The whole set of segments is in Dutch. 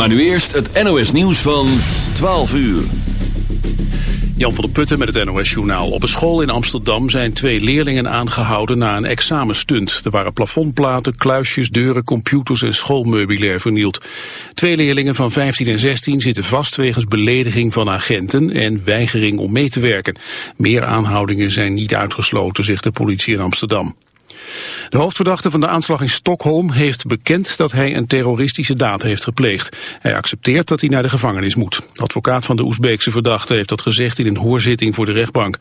Maar nu eerst het NOS nieuws van 12 uur. Jan van der Putten met het NOS-journaal. Op een school in Amsterdam zijn twee leerlingen aangehouden na een examenstunt. Er waren plafondplaten, kluisjes, deuren, computers en schoolmeubilair vernield. Twee leerlingen van 15 en 16 zitten vast wegens belediging van agenten en weigering om mee te werken. Meer aanhoudingen zijn niet uitgesloten, zegt de politie in Amsterdam. De hoofdverdachte van de aanslag in Stockholm heeft bekend dat hij een terroristische daad heeft gepleegd. Hij accepteert dat hij naar de gevangenis moet. De advocaat van de Oezbeekse verdachte heeft dat gezegd in een hoorzitting voor de rechtbank.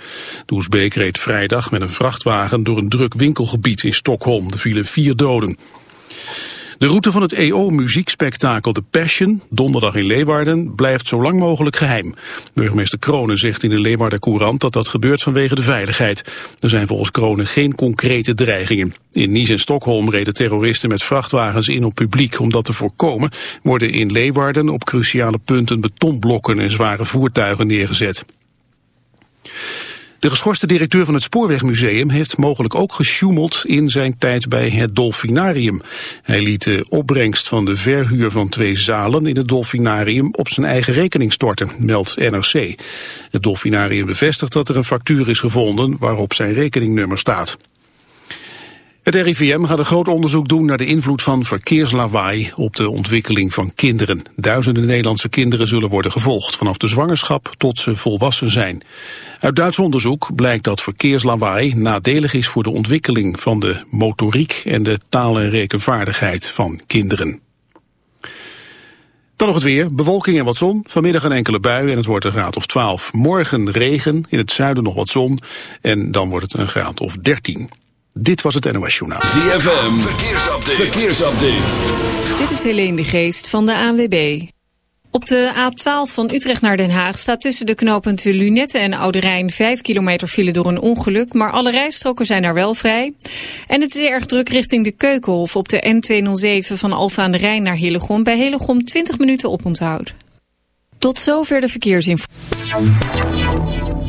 De Oezbeek reed vrijdag met een vrachtwagen door een druk winkelgebied in Stockholm. Er vielen vier doden. De route van het EO-muziekspektakel The Passion, donderdag in Leeuwarden, blijft zo lang mogelijk geheim. Burgemeester Kronen zegt in de Leeuwarden Courant dat dat gebeurt vanwege de veiligheid. Er zijn volgens Kronen geen concrete dreigingen. In Nice en Stockholm reden terroristen met vrachtwagens in op publiek. Om dat te voorkomen worden in Leeuwarden op cruciale punten betonblokken en zware voertuigen neergezet. De geschorste directeur van het Spoorwegmuseum heeft mogelijk ook gesjoemeld in zijn tijd bij het Dolfinarium. Hij liet de opbrengst van de verhuur van twee zalen in het Dolfinarium op zijn eigen rekening storten, meldt NRC. Het Dolfinarium bevestigt dat er een factuur is gevonden waarop zijn rekeningnummer staat. Het RIVM gaat een groot onderzoek doen naar de invloed van verkeerslawaai op de ontwikkeling van kinderen. Duizenden Nederlandse kinderen zullen worden gevolgd, vanaf de zwangerschap tot ze volwassen zijn. Uit Duits onderzoek blijkt dat verkeerslawaai nadelig is voor de ontwikkeling van de motoriek en de taal- en rekenvaardigheid van kinderen. Dan nog het weer. Bewolking en wat zon. Vanmiddag een enkele bui en het wordt een graad of 12. Morgen regen, in het zuiden nog wat zon. En dan wordt het een graad of 13. Dit was het NOS Journaal. ZFM, verkeersupdate. verkeersupdate. Dit is Helene de Geest van de ANWB. Op de A12 van Utrecht naar Den Haag staat tussen de knooppunten Lunette en Oude Rijn 5 kilometer file door een ongeluk, maar alle rijstroken zijn daar wel vrij. En het is erg druk richting de Keukenhof op de N207 van Alfa aan de Rijn naar Hillegom. Bij Hillegom 20 minuten oponthoud. Tot zover de verkeersinformatie.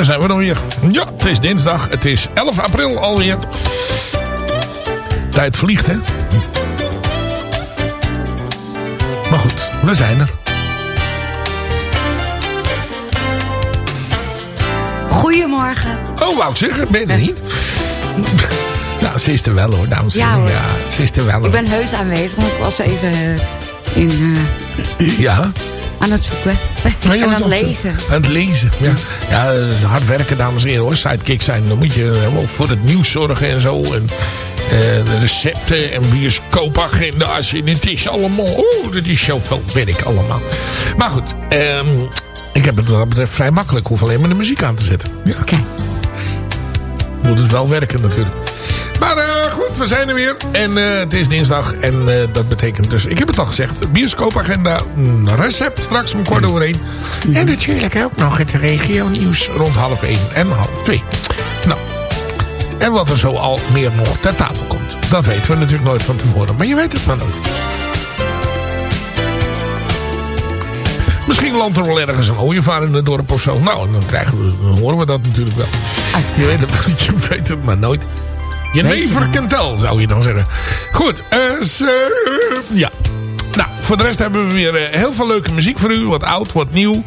Daar zijn we dan weer. Ja, het is dinsdag. Het is 11 april alweer. Tijd vliegt, hè? Maar goed, we zijn er. Goedemorgen. Oh, wou ik zeggen, ben je er niet? nou, ze is er wel hoor, dames en Ja, heren. Ja, ze is er wel hoor. Ik ben heus aanwezig, want ik was even eh, in, eh, Ja. aan het zoeken. Je en aan het lezen. Aan het lezen, ja. Ja, hard werken, dames en heren, hoor. Sidekick zijn, dan moet je helemaal voor het nieuws zorgen en zo. En eh, de recepten en bioscoopagenda's. En het is allemaal... Oeh, dat is zoveel werk allemaal. Maar goed, ehm, ik heb het wat dat betreft vrij makkelijk. Ik hoef alleen maar de muziek aan te zetten. Ja. Kijk. Moet het wel werken natuurlijk. Maar eh, goed, we zijn er weer. En eh, het is dinsdag. En eh, dat betekent dus, ik heb het al gezegd. Bioscoopagenda, recept straks om kwart over één. En natuurlijk ook nog het regio nieuws rond half één en half twee. Nou, en wat er zo al meer nog ter tafel komt. Dat weten we natuurlijk nooit van tevoren. Maar je weet het maar nooit. Misschien landt er wel ergens een ooievaar in het dorp of zo. Nou, dan, krijgen we, dan horen we dat natuurlijk wel. Je weet het, je weet het maar nooit. Je never can tell, zou je dan zeggen. Goed, eh, eh, ja. Nou, voor de rest hebben we weer eh, heel veel leuke muziek voor u. Wat oud, wat nieuw.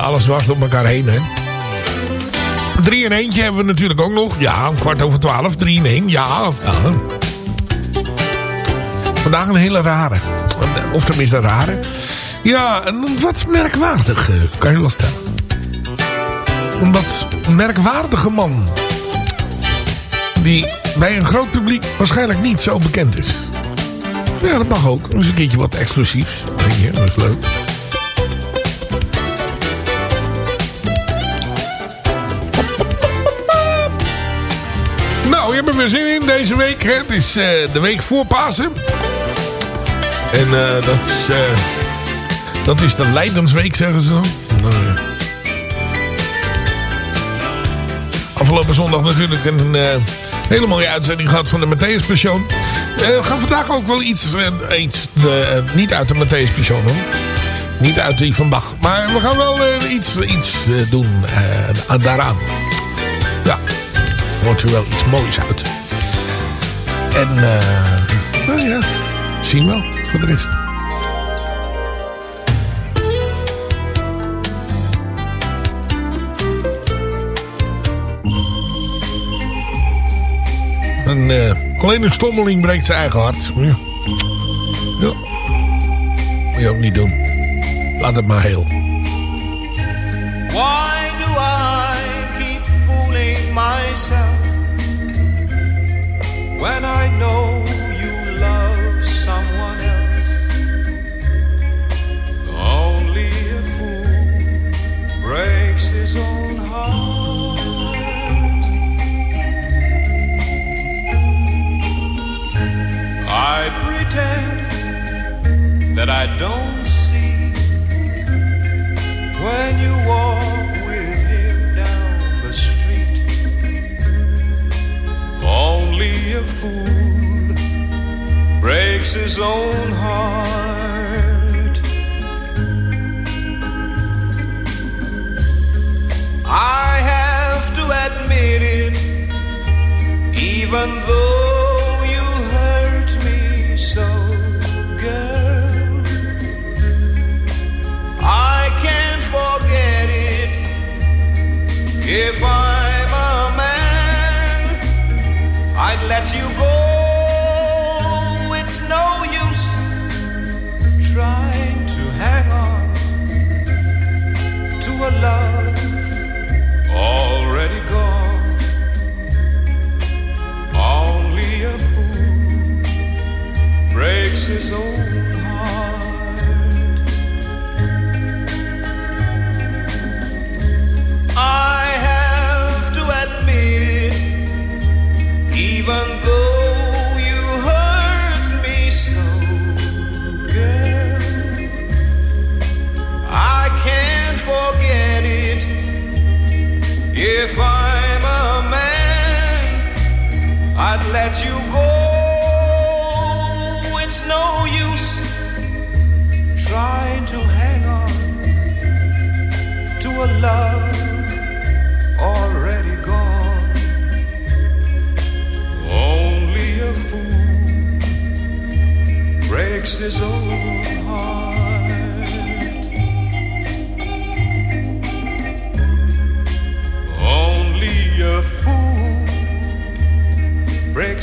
Alles dwars door elkaar heen, hè. 3 in eentje hebben we natuurlijk ook nog. Ja, om kwart over twaalf. 3 in 1. Ja, ja. Vandaag een hele rare. Of tenminste een rare. Ja, een wat merkwaardig, kan je wel stellen. Een wat merkwaardige man. Die bij een groot publiek waarschijnlijk niet zo bekend is. Ja, dat mag ook. Is een keertje wat exclusiefs. Weet je, dat is leuk. Nou, je hebt er weer zin in deze week. Het is eh, de week voor Pasen. En eh, dat, is, eh, dat is de Leidensweek, zeggen ze dan. Afgelopen zondag natuurlijk een hele mooie uitzending gehad van de Matthäus Passion. Eh, we gaan vandaag ook wel iets, eh, eh, niet uit de Matthäus Passion hoor. Niet uit die van Bach. Maar we gaan wel iets, iets doen daaraan. Ja, wordt er wel iets moois uit. En nou ja, zien we wel voor de rest. Een stommeling breekt zijn eigen hart. Ja. ja. Moet je ook niet doen. Laat het maar heel. Why do I keep fooling myself when I know you love someone else? Only a fool breaks his own heart. I pretend that I don't see when you walk with him down the street. Only a fool breaks his own heart. I have to admit it, even though if I'm a man. I'd let you go. You go.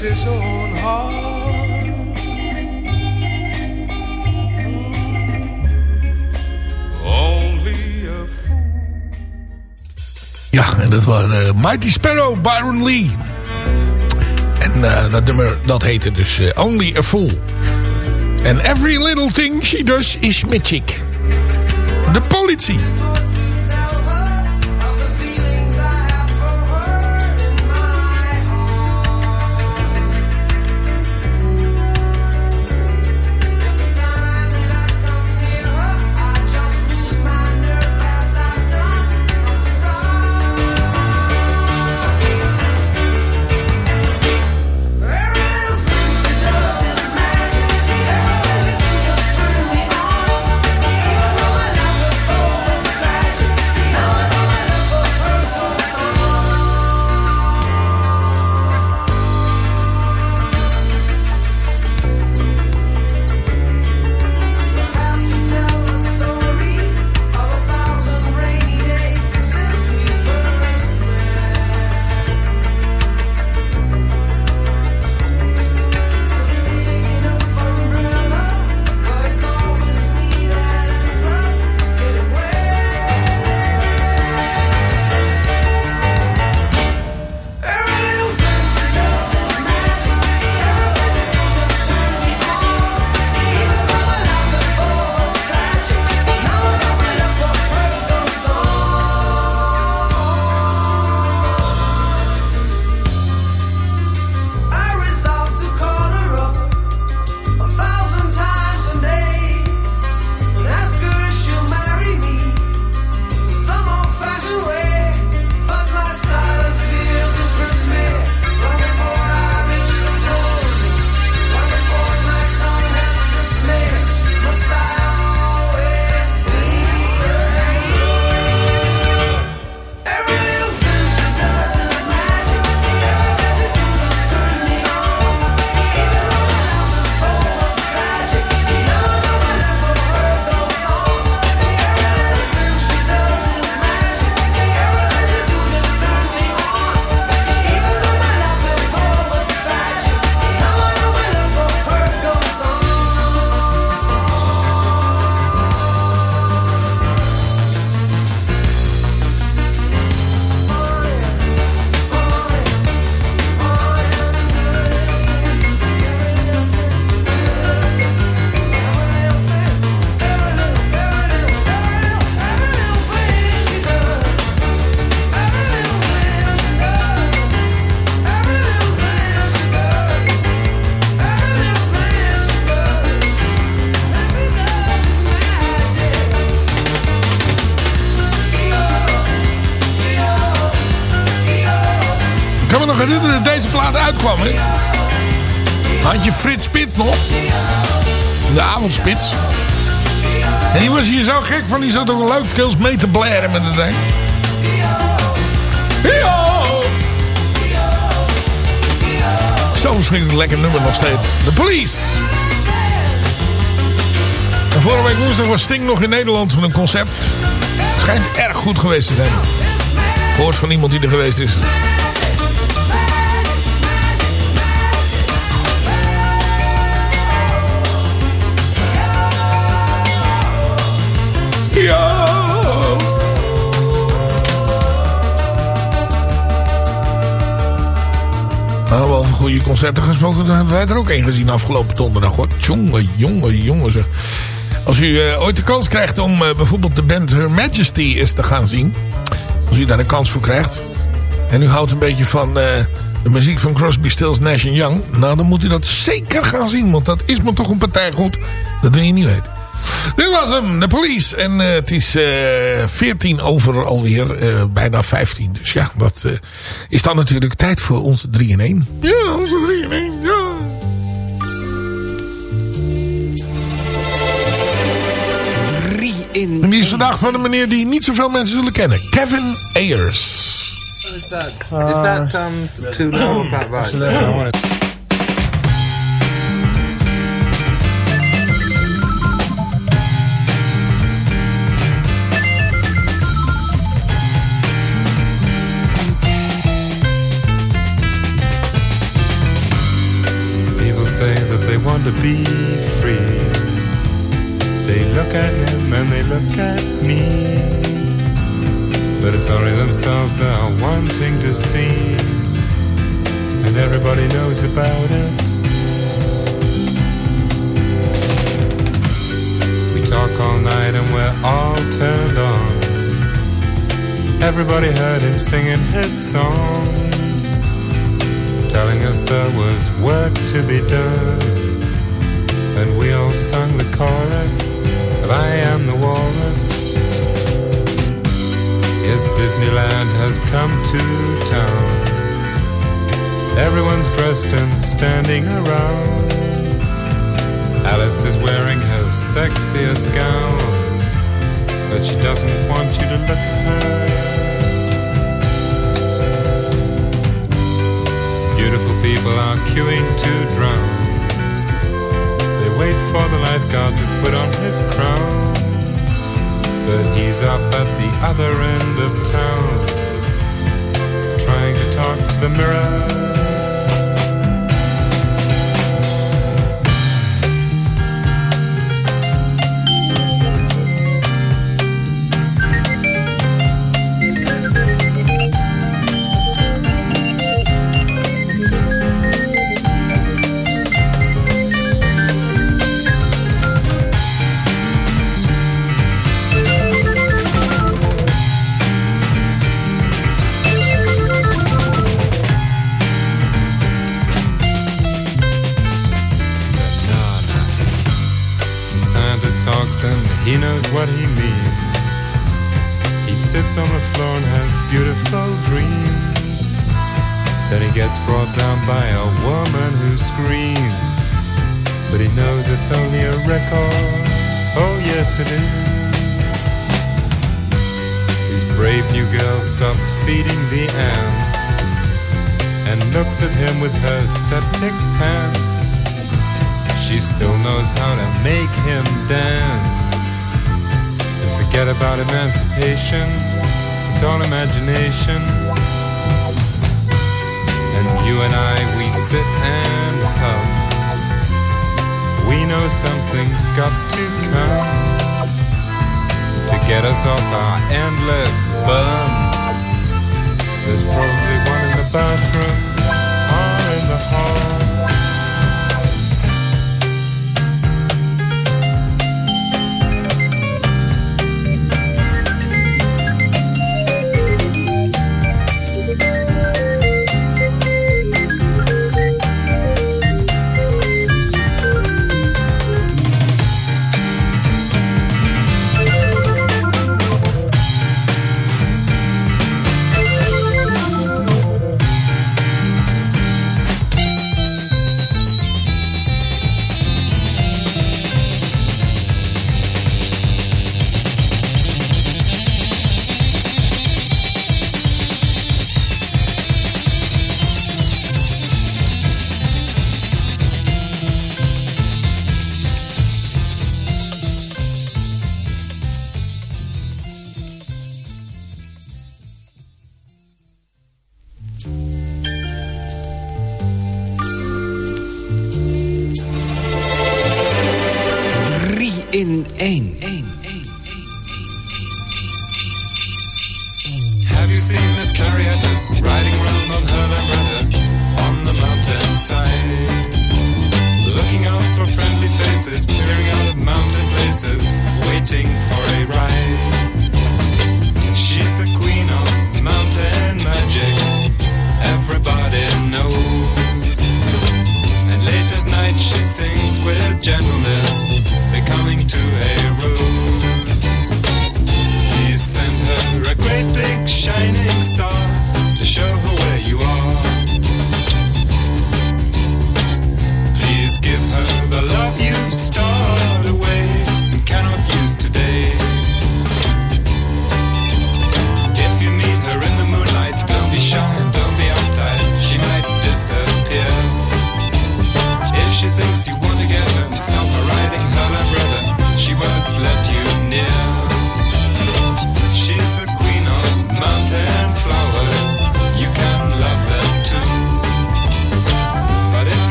Only a fool. Ja, en dat was eh, Mighty Sparrow, Byron Lee. En eh, dat nummer, dat heette dus eh, Only a Fool. And every little thing she does is magic. De politie. Herinneren dat deze plaat uitkwam. Hè? Had je Frits Spits nog? De avondspits. En die was hier zo gek van. Die zat ook leuk kills mee te blaren met het ding. Zo een lekker nummer nog steeds. The Police. Vorige week woensdag was Sting nog in Nederland voor een concert. Het schijnt erg goed geweest te zijn. Gehoord van iemand die er geweest is. Nou, over goede concerten gesproken, dan hebben wij er ook één gezien afgelopen donderdag. Hoor. Jongen, jongen, jongen. Als u eh, ooit de kans krijgt om eh, bijvoorbeeld de band Her Majesty eens te gaan zien. Als u daar de kans voor krijgt. En u houdt een beetje van eh, de muziek van Crosby, Stills, Nash Young. Nou, dan moet u dat zeker gaan zien. Want dat is me toch een partij goed. Dat wil je niet weten. Dit was hem, de police. En eh, het is eh 14 over alweer, eh, bijna 15. Dus ja, dat eh, is dan natuurlijk tijd voor onze 3 in 1. Ja, onze 3 in 1, ja. in... En die is vandaag van een meneer die niet zoveel mensen zullen kennen. Kevin Ayers. Is that, is that um, too or about right? Wanting to see. And everybody knows about it. We talk all night and we're all turned on. Everybody heard him singing his song, telling us there was work to be done. And we all sung the chorus of I Am the Walrus. Yes, Disneyland has come to town. Everyone's dressed and standing around. Alice is wearing her sexiest gown, but she doesn't want you to look at her. Beautiful people are queuing to drown. They wait for the lifeguard to put on his crown. But he's up at the other end of town, trying to talk to the mirror. What he means. He sits on the floor and has beautiful dreams. Then he gets brought down by a woman who screams. But he knows it's only a record. Oh, yes, it is. His brave new girl stops feeding the ants and looks at him with her septic pants. She still knows how to make him dance. Forget about emancipation, it's all imagination. And you and I, we sit and hum. We know something's got to come to get us off our endless bum. There's probably one in the bathroom or in the hall. 1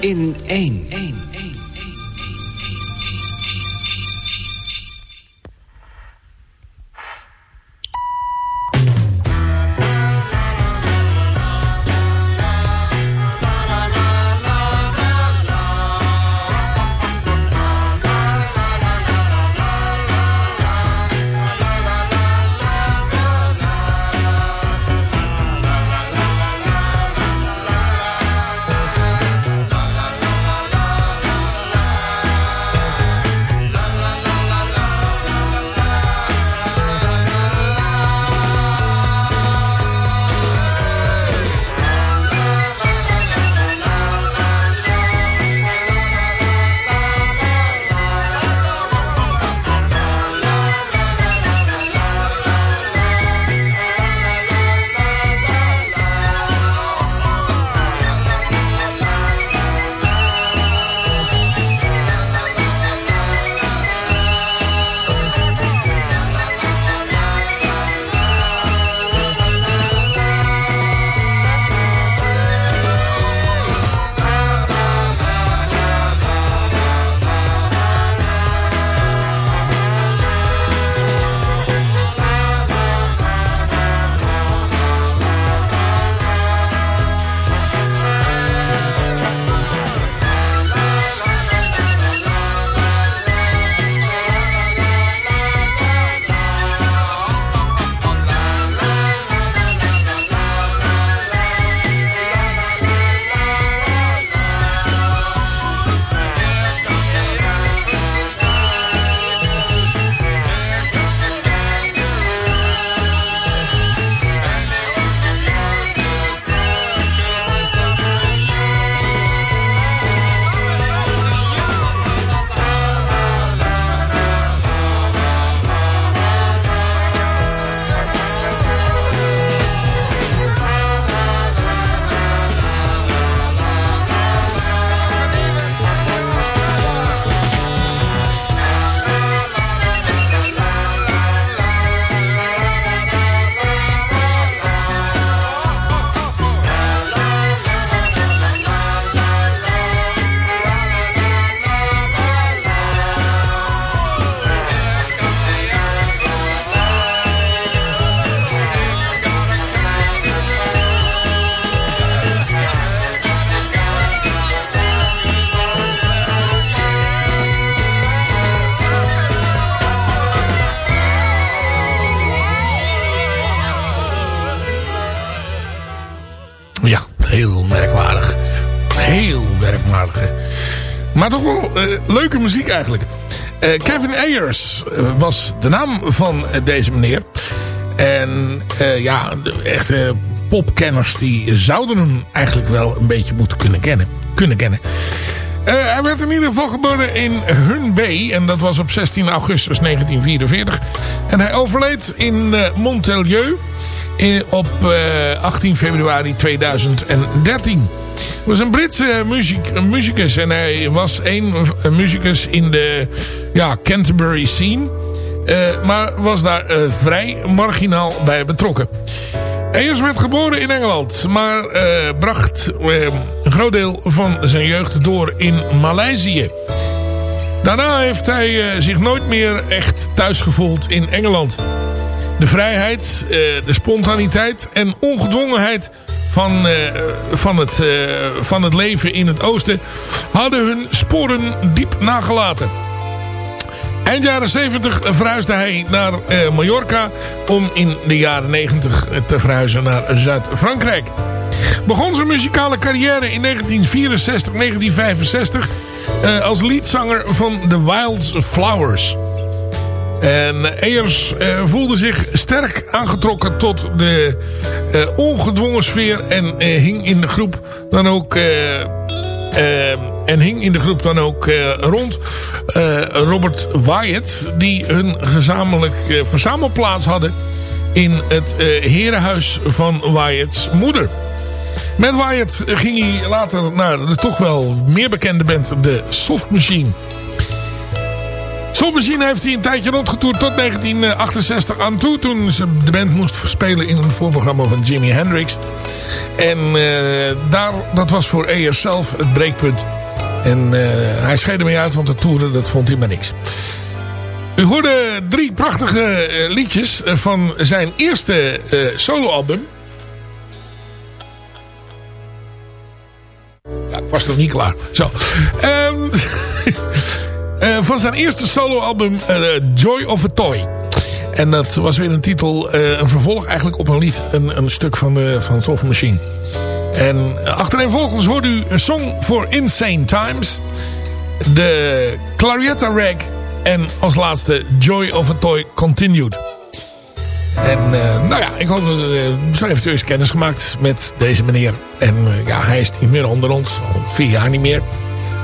in één. Toch wel eh, leuke muziek eigenlijk. Eh, Kevin Ayers eh, was de naam van deze meneer. En ja, de echte popkenners die zouden hem eigenlijk wel een beetje moeten kunnen kennen. Kunnen kennen. Hij werd in ieder geval geboren in Hunbay. En dat was op 16 augustus 1944. En hij overleed in Montelieu op eh, 18 februari 2013. Was een Britse muziek, muzikus. En hij was een muzikus in de ja, Canterbury scene. Eh, maar was daar eh, vrij marginaal bij betrokken. Ayers werd geboren in Engeland, maar eh, bracht een groot deel van zijn jeugd door in Maleisië. Daarna heeft hij zich nooit meer echt thuis gevoeld in Engeland. De vrijheid, de spontaniteit en ongedwongenheid van, eh, van, het, eh, van het leven in het oosten hadden hun sporen diep nagelaten. Eind jaren 70 verhuisde hij naar eh, Mallorca om in de jaren 90 te verhuizen naar Zuid-Frankrijk. Begon zijn muzikale carrière in 1964, 1965 eh, als leadzanger van The Wild Flowers. En Ayers eh, voelde zich sterk aangetrokken tot de eh, ongedwongen sfeer en hing in de groep dan ook... eh, eh, en hing in de groep dan ook rond Robert Wyatt... die hun gezamenlijk verzamelplaats hadden in het herenhuis van Wyatt's moeder. Met Wyatt ging hij later naar de toch wel meer bekende band, de Soft Machine. Soft Machine heeft hij een tijdje rondgetoerd tot 1968 aan toe. Toen ze de band moest spelen in een voorprogramma van Jimi Hendrix. En eh, daar, dat was voor Ayers zelf het breekpunt. En eh, hij scheidde mee uit, want de toeren, dat vond hij maar niks. U hoorde drie prachtige eh, liedjes van zijn eerste soloalbum. Ja, ik was nog niet klaar. Zo. Ehm, eh, van zijn eerste soloalbum eh, Joy of a Toy. En dat was weer een titel, eh, een vervolg eigenlijk op een lied. Een, een stuk van, de, van Soul Machine. En achtereenvolgens hoort u een song voor Insane Times. De Clarietta Rag. En als laatste Joy of a Toy Continued. En nou ja, ik hoop dat uh, zo heeft u eens kennis gemaakt met deze meneer. En ja, hij is niet meer onder ons. Al vier jaar niet meer.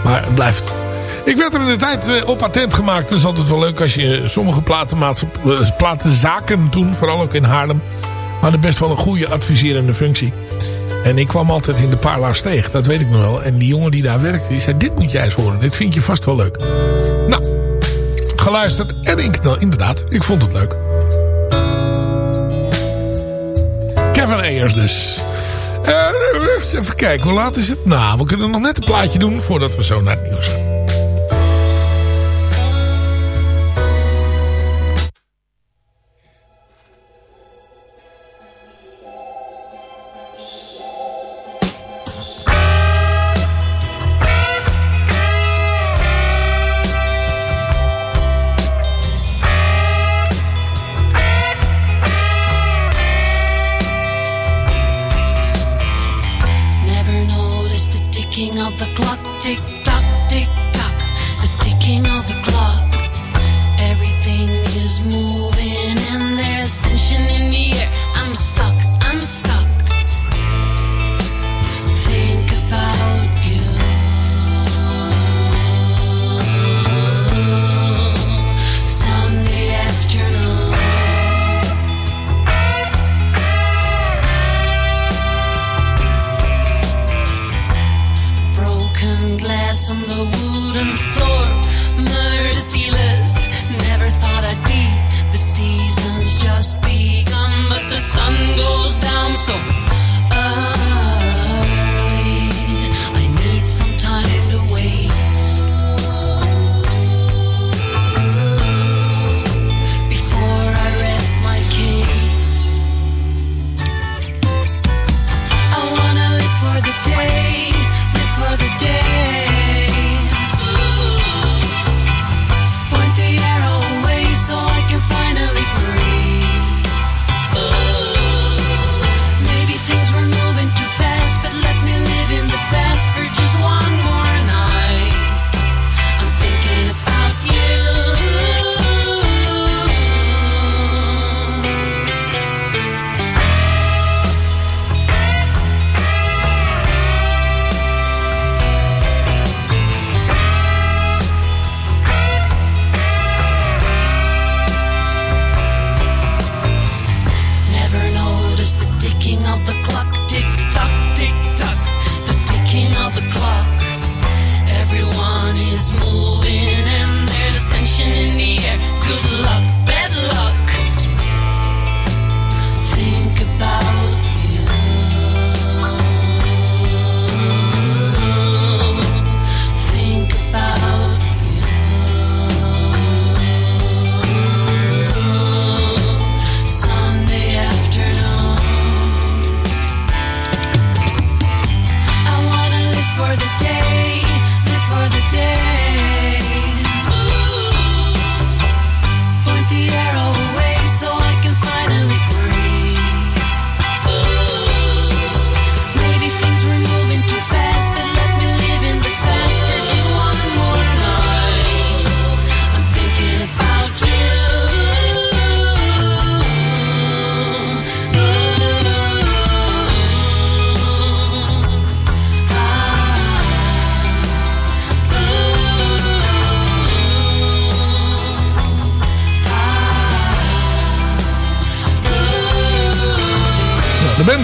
Maar het blijft. Ik werd er in de tijd eh, op patent gemaakt. Dus altijd wel leuk als je sommige eh, platenzaken toen, vooral ook in Haarlem, hadden best wel een goede adviserende functie. En ik kwam altijd in de parlaars tegen, dat weet ik nog wel. En die jongen die daar werkte, die zei, dit moet jij eens horen. Dit vind je vast wel leuk. Nou, geluisterd. En ik, nou, inderdaad, ik vond het leuk. Kevin Ayers dus. Eh, even kijken, hoe laat is het? Nou, we kunnen nog net een plaatje doen voordat we zo naar het nieuws gaan.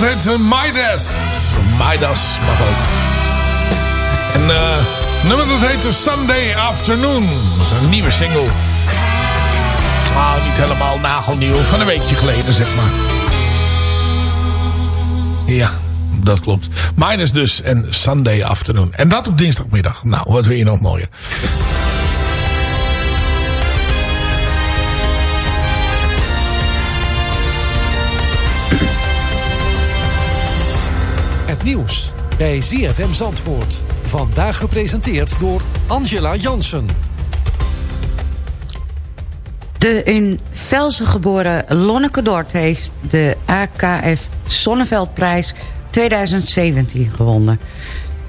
Band heet eh, Midas. Midas mag ook. En eh nummer dat heet The Sunday Afternoon. Dat is een nieuwe single. Ah, niet helemaal nagelnieuw. Van een weekje geleden, zeg maar. Ja, dat klopt. Midas dus en Sunday Afternoon. En dat op dinsdagmiddag. Nou, wat wil je nog mooier. Nieuws bij ZFM Zandvoort. Vandaag gepresenteerd door Angela Jansen. De in Velsen geboren Lonneke Dort heeft de AKF Zonneveldprijs 2017 gewonnen.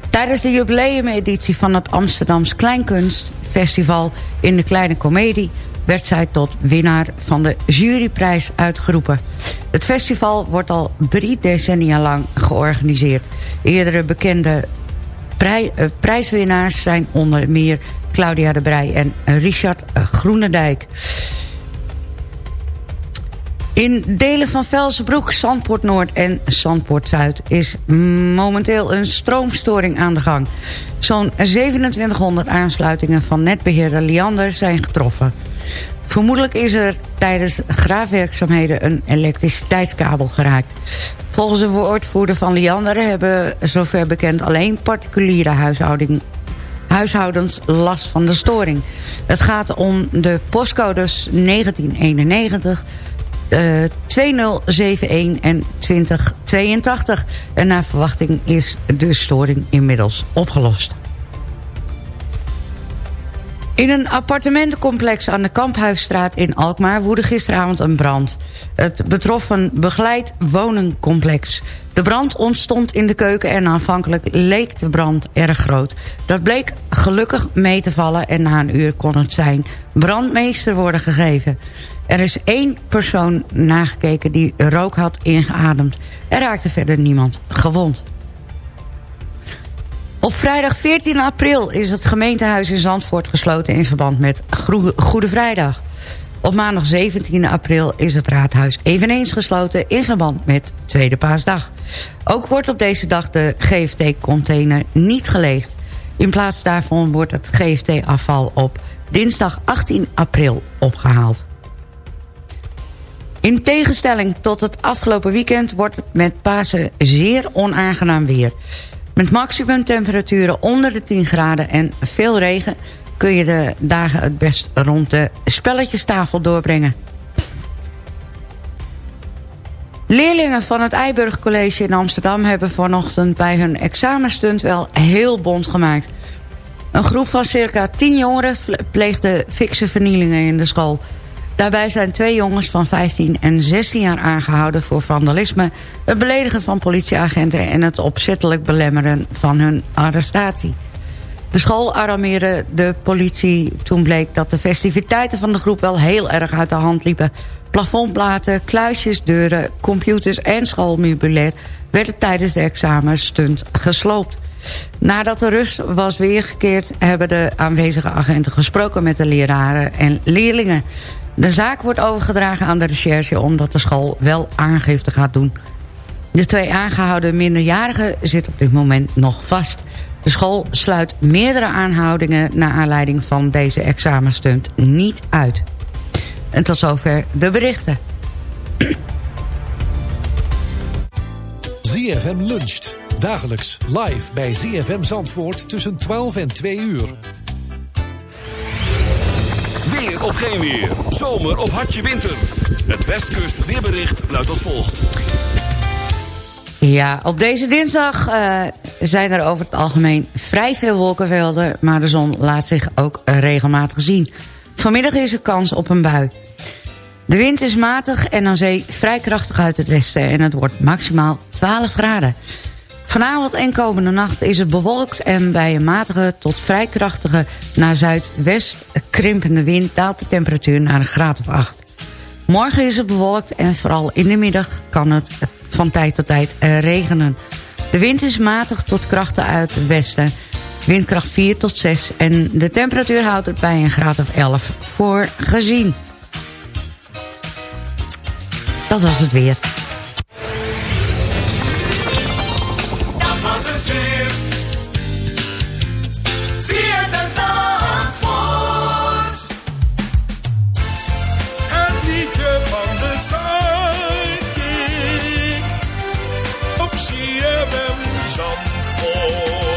Tijdens de jubileumeditie van het Amsterdams Kleinkunstfestival in de Kleine Comedie werd zij tot winnaar van de juryprijs uitgeroepen. Het festival wordt al drie decennia lang georganiseerd. Eerdere bekende eh, prijswinnaars zijn onder meer Claudia de Brij en Richard Groenendijk. In delen van Velsenbroek, Zandpoort Noord en Zandpoort Zuid... is momenteel een stroomstoring aan de gang. Zo'n 2700 aansluitingen van netbeheerder Liander zijn getroffen. Vermoedelijk is er tijdens graafwerkzaamheden een elektriciteitskabel geraakt. Volgens een woordvoerder van Liander hebben zover bekend alleen particuliere huishouding, huishoudens last van de storing. Het gaat om de postcodes 1991, eh, 2071 en 2082. En naar verwachting is de storing inmiddels opgelost. In een appartementencomplex aan de Kamphuisstraat in Alkmaar woedde gisteravond een brand. Het betrof een begeleid woningcomplex. De brand ontstond in de keuken en aanvankelijk leek de brand erg groot. Dat bleek gelukkig mee te vallen en na een uur kon het zijn brandmeester worden gegeven. Er is één persoon nagekeken die rook had ingeademd. Er raakte verder niemand gewond. Op vrijdag 14 april is het gemeentehuis in Zandvoort gesloten... in verband met Goede Vrijdag. Op maandag 17 april is het raadhuis eveneens gesloten... in verband met Tweede Paasdag. Ook wordt op deze dag de GFT-container niet geleegd. In plaats daarvan wordt het GFT-afval op dinsdag 18 april opgehaald. In tegenstelling tot het afgelopen weekend wordt het met Pasen zeer onaangenaam weer. Met maximumtemperaturen onder de 10 graden en veel regen... kun je de dagen het best rond de spelletjestafel doorbrengen. Leerlingen van het Eiburg College in Amsterdam... hebben vanochtend bij hun examenstunt wel heel bond gemaakt. Een groep van circa 10 jongeren pleegde fikse vernielingen in de school... Daarbij zijn twee jongens van 15 en 16 jaar aangehouden voor vandalisme... het beledigen van politieagenten en het opzettelijk belemmeren van hun arrestatie. De school alarmeerde de politie toen bleek dat de festiviteiten van de groep wel heel erg uit de hand liepen. Plafondplaten, kluisjes, deuren, computers en schoolmeubilair werden tijdens de examenstunt gesloopt. Nadat de rust was weergekeerd hebben de aanwezige agenten gesproken met de leraren en leerlingen. De zaak wordt overgedragen aan de recherche omdat de school wel aangifte gaat doen. De twee aangehouden minderjarigen zitten op dit moment nog vast. De school sluit meerdere aanhoudingen naar aanleiding van deze examenstunt niet uit. En tot zover de berichten. ZFM luncht. Dagelijks live bij ZFM Zandvoort tussen 12 en 2 uur. Weer of geen weer. Zomer of hartje winter. Het Westkust weerbericht luidt als volgt. Ja, op deze dinsdag eh, zijn er over het algemeen vrij veel wolkenvelden... maar de zon laat zich ook regelmatig zien. Vanmiddag is er kans op een bui. De wind is matig en aan zee vrij krachtig uit het westen... en het wordt maximaal 12 graden. Vanavond en komende nacht is het bewolkt... en bij een matige tot vrij krachtige naar zuidwest krimpende wind... daalt de temperatuur naar een graad of 8. Morgen is het bewolkt en vooral in de middag kan het van tijd tot tijd eh, regenen. De wind is matig tot krachten uit het westen. Windkracht 4 tot 6 en de temperatuur houdt het bij een graad of 11 voor gezien. Dat was het weer. CFM Zandvoort.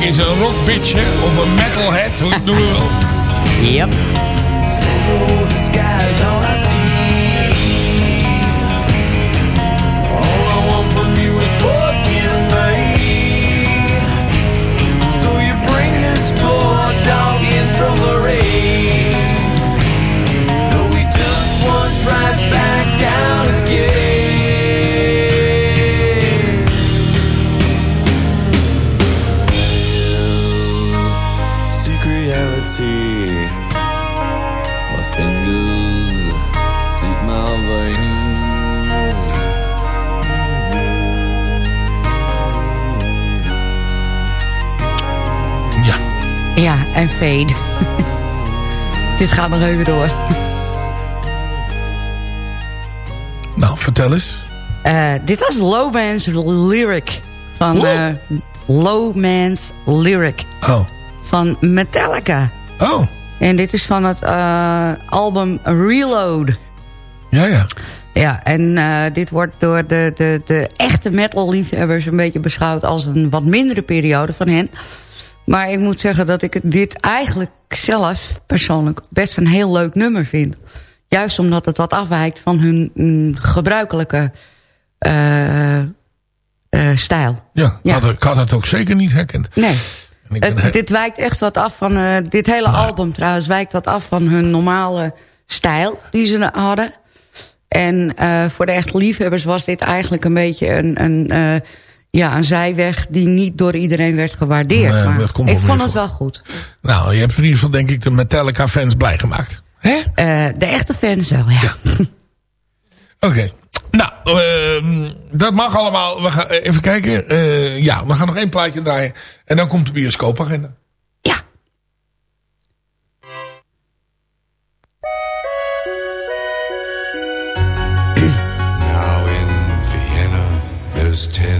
Is een rock bitch, hè? Of een metalhead, hoe je het wil. Yep. Ja, en fade. Dit gaat nog even door. Nou, vertel eens. Eh, dit was Low Man's Lyric. Van eh Low Man's Lyric. Oh. Van Metallica. Oh. En dit is van het eh, album Reload. Ja, ja. Ja, en dit wordt door de, de, de echte metal-liefhebbers... een beetje beschouwd als een wat mindere periode van hen. Maar ik moet zeggen dat ik dit eigenlijk zelf persoonlijk... best een heel leuk nummer vind. Juist omdat het wat afwijkt van hun mm, gebruikelijke eh, eh, stijl. Ja, ik had, ik had het ook zeker niet herkend. Nee. Het- he- dit wijkt echt wat af van... eh, dit hele album trouwens wijkt wat af van hun normale stijl die ze hadden. En voor de echte liefhebbers was dit eigenlijk een beetje een, een, ja, een zijweg... die niet door iedereen werd gewaardeerd. Nee, maar dat komt ik vond het wel goed. Nou, je hebt in ieder geval denk ik de Metallica-fans blij gemaakt. Hè? Eh, de echte fans wel, ja. Oké. Nou, ehm, dat mag allemaal. We gaan eh, even kijken. Eh, ja, we gaan nog één plaatje draaien. En dan komt de bioscoopagenda. Now in Vienna, there's ten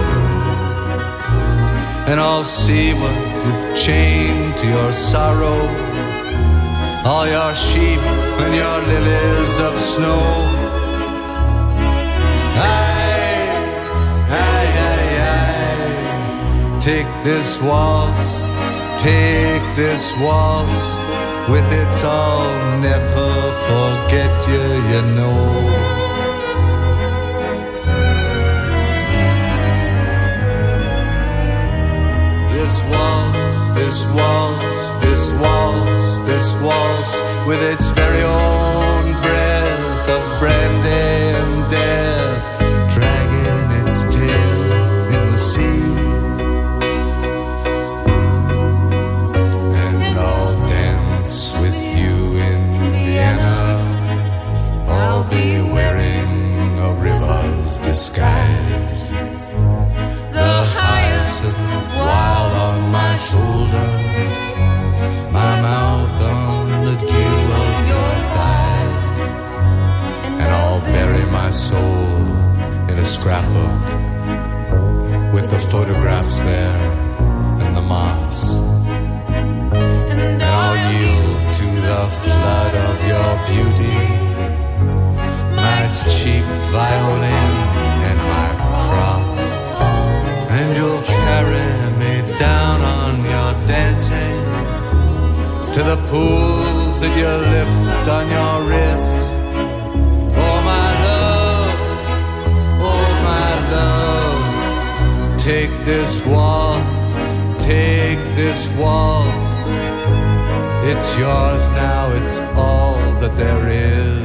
And I'll see what you've chained to your sorrow, all your sheep and your lilies of snow. Aye, aye, aye, aye. Take this waltz, take this waltz. With its I'll never forget you, you know. This waltz, with its very own scrapbook with the photographs there and the moths. And I'll yield to the flood of your beauty, my cheap violin and my cross. And you'll carry me down on your dancing to the pools that you lift on your wrist. Take this waltz, take this waltz. It's yours now, it's all that there is.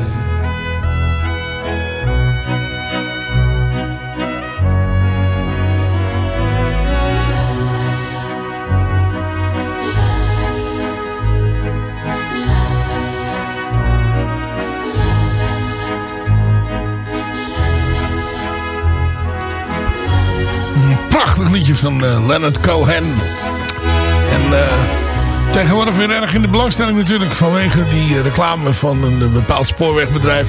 Liedje van eh, Leonard Cohen. En eh, tegenwoordig weer erg in de belangstelling natuurlijk vanwege die eh, reclame van een bepaald spoorwegbedrijf.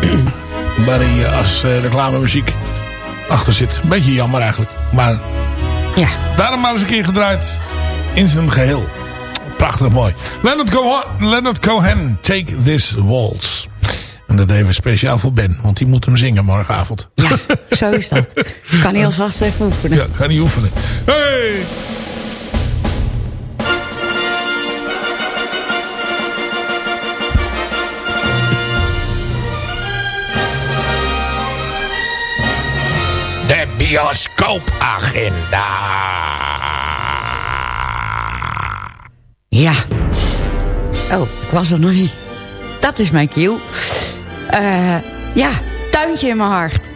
waar hij als reclamemuziek achter zit. Beetje jammer eigenlijk. Maar ja. daarom maar eens een keer gedraaid in zijn geheel. Prachtig mooi. Leonard Cohen, Leonard Cohen Take This Waltz. En dat deden we speciaal voor Ben. Want die moet hem zingen morgenavond. Ja, zo is dat. Kan hij alvast even oefenen. Ja, ga niet oefenen. Hey! De bioscoopagenda. Ja. Oh, ik was er nog niet. Dat is mijn cue. Eh, ja, tuintje in mijn hart.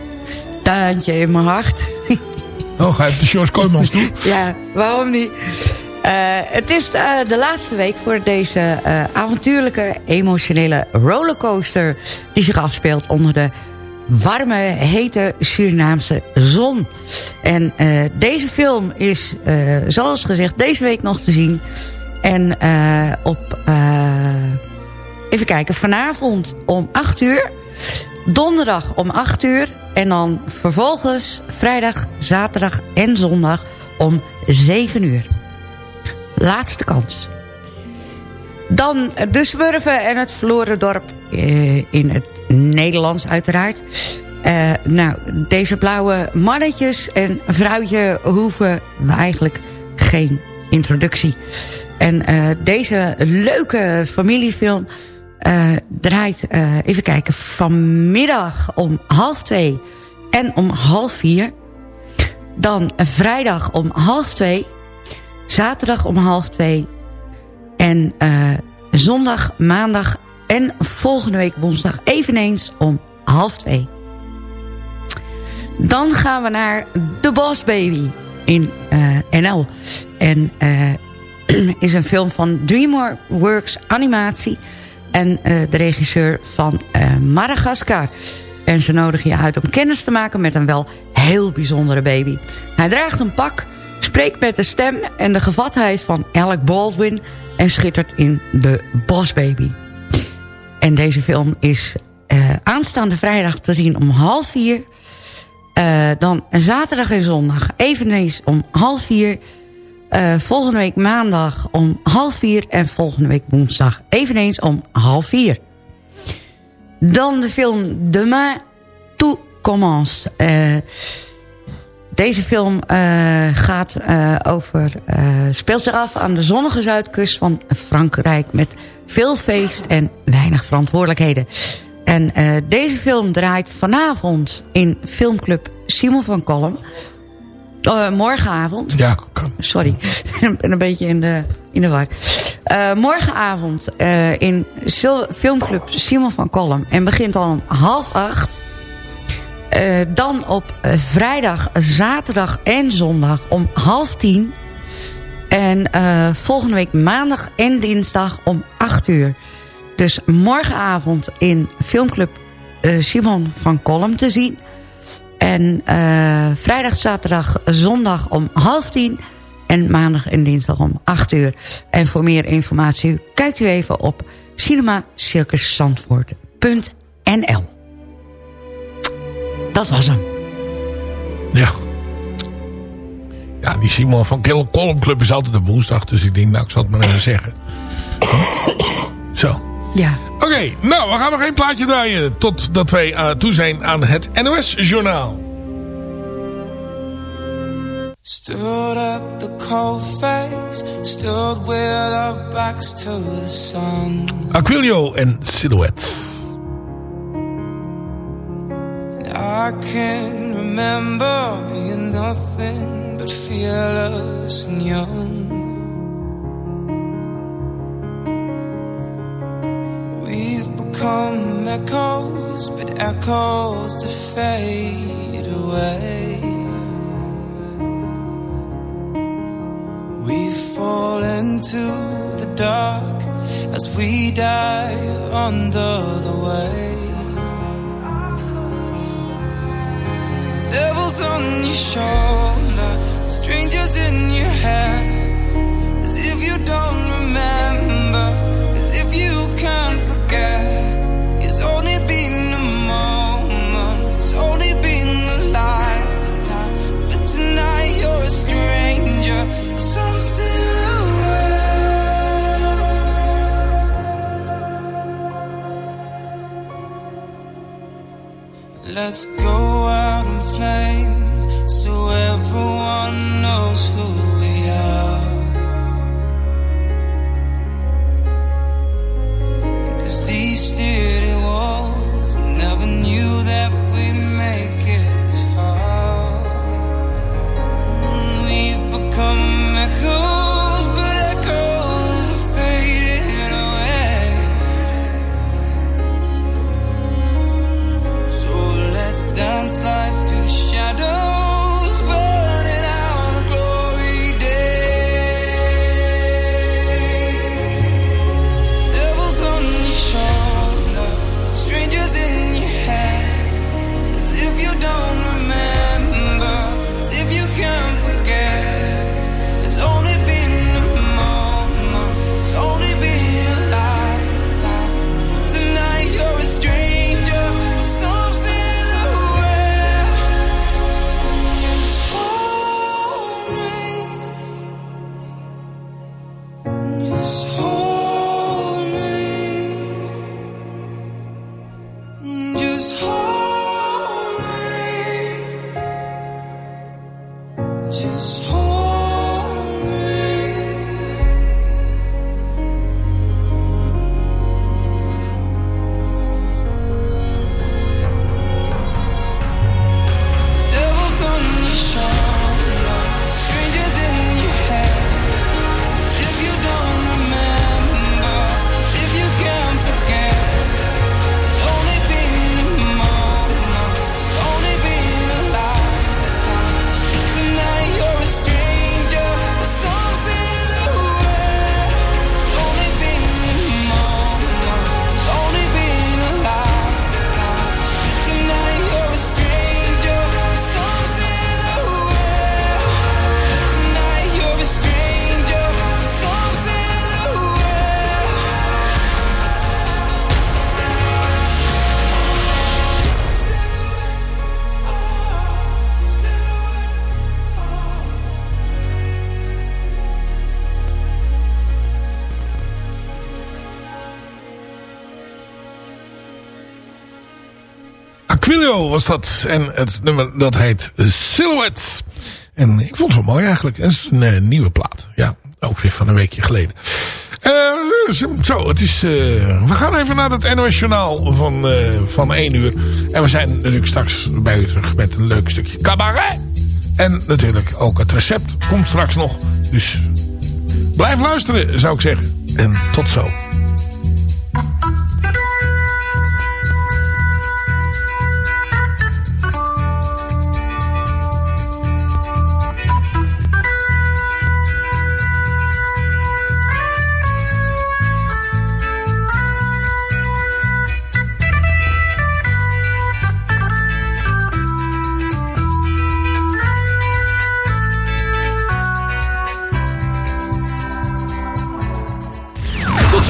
Tuintje in mijn hart. Oh, ga je de George Kooijmans toe? ja, waarom niet? Eh, het is eh, de laatste week voor deze avontuurlijke, emotionele rollercoaster... die zich afspeelt onder de warme, hete Surinaamse zon. En deze film is, zoals gezegd, deze week nog te zien. En eh, op, even kijken, vanavond om 8 uur. Donderdag om 8 uur. En dan vervolgens vrijdag, zaterdag en zondag om 7 uur. Laatste kans. Dan de Smurfen en het verloren dorp eh, in het Nederlands uiteraard. Eh, nou, deze blauwe mannetjes en vrouwtje hoeven eigenlijk geen introductie. En eh, deze leuke familiefilm eh, draait, eh, even kijken, vanmiddag om half twee en om half vier. Dan vrijdag om half twee, zaterdag om half twee en eh, zondag, maandag en volgende week woensdag eveneens om half twee. Dan gaan we naar The Boss Baby in NL. En is een film van DreamWorks Animatie. En eh, de regisseur van eh, Madagaskar. En ze nodigen je uit om kennis te maken met een wel heel bijzondere baby. Hij draagt een pak, spreekt met de stem en de gevatheid van Alec Baldwin... en schittert in de Boss Baby. En deze film is eh, aanstaande vrijdag te zien om half vier. Dan zaterdag en zondag eveneens om half vier. Eh, volgende week maandag om half vier. En volgende week woensdag eveneens om half vier. Dan de film Demain tout commence. Eh, deze film eh, gaat over, speelt zich af aan de zonnige zuidkust van Frankrijk... met veel feest en weinig verantwoordelijkheden. En deze film draait vanavond in filmclub Simon van Kolm. Eh, morgenavond. Ja. Sorry, ik ben een beetje in de, in de war. Eh, morgenavond eh, in Sil- filmclub Simon van Kolm. En begint al om half acht. Dan op vrijdag, zaterdag en zondag om half tien. En volgende week maandag en dinsdag om acht uur. Dus morgenavond in filmclub Simon van Kolm te zien. En eh, vrijdag, zaterdag, zondag om half tien. En maandag en dinsdag om acht uur. En voor meer informatie kijkt u even op cinemacircuszandvoort.nl Dat was hem. Ja. Ja, die Simon van Column Club is altijd op woensdag. Dus ik denk, nou, ik zal het maar even zeggen. Zo. Ja. Oké, nou, we gaan nog één plaatje draaien. Totdat wij uh, toe zijn aan het NOS-journaal. Stood at the cold face, stood with our backs to the sun. Aquilio en Silhouette. I can remember being nothing but fearless and young. Become echoes, but echoes to fade away. We fall into the dark as we die under the way. Devils on your shoulder, strangers in your head, as if you don't remember, Let's go was dat. En het nummer dat heet Silhouette. En ik vond het wel mooi eigenlijk. Het is een eh, nieuwe plaat. Ja, ook weer van een weekje geleden. Eh, zo, het is... eh, we gaan even naar het NOS Journaal van, van 1 uur. En we zijn natuurlijk straks bij u terug met een leuk stukje cabaret. En natuurlijk ook het recept komt straks nog. Dus blijf luisteren, zou ik zeggen. En tot zo.